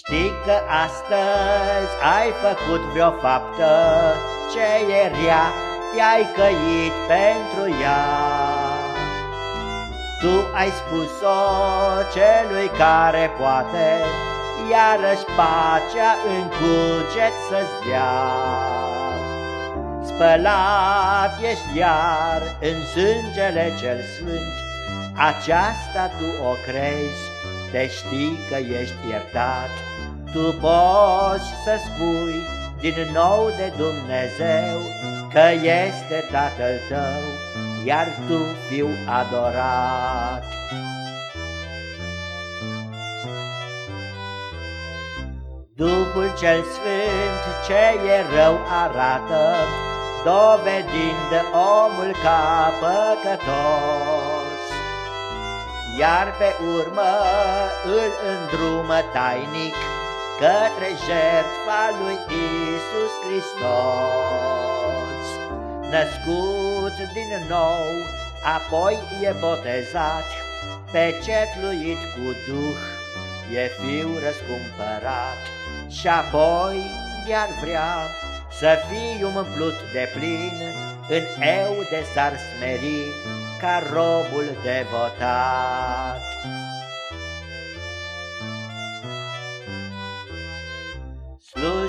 Știi că astăzi ai făcut vreo faptă ce e rea, te-ai căit pentru ea. Tu ai spus-o celui care poate, iarăși pacea în cuget să-ți dea. Spălat ești iar în sângele cel sfânt, aceasta tu o crezi, te știi că ești iertat. Tu poți să spui din nou de Dumnezeu că este Tatăl tău, iar tu fiu adorat. Duhul cel Sfânt ce e rău arată, dovedind omul ca păcătos. Iar pe urmă îl îndrumă tainic către jertfa lui Isus Hristos. Născut din nou, apoi e botezat, pecetluit cu Duh, e fiu răscumpărat și apoi iar vrea să fii umplut de plin în eu de s-ar smeri ca robul devotat.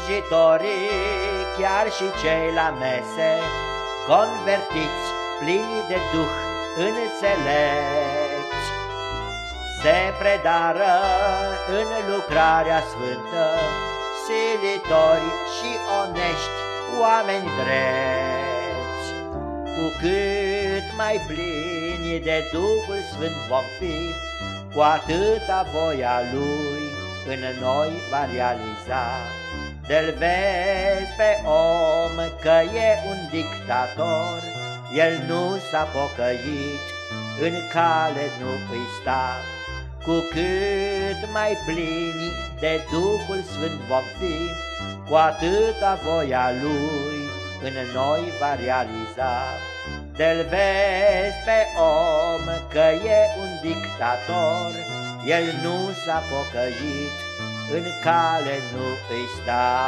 Slujitorii, chiar și cei la mese, convertiți, plini de Duh înțelepți, se predară în lucrarea sfântă, silitori și onești, oameni drepți. Cu cât mai plini de Duhul Sfânt vom fi, cu atâta voia Lui în noi va realiza. Del vezi pe om că e un dictator, el nu s-a pocăit, în cale nu îi sta. Cu cât mai plini de Duhul Sfânt vom fi, cu atâta voia Lui în noi va realiza. Del vezi pe om că e un dictator, el nu s-a pocăit, în cale nu îi sta.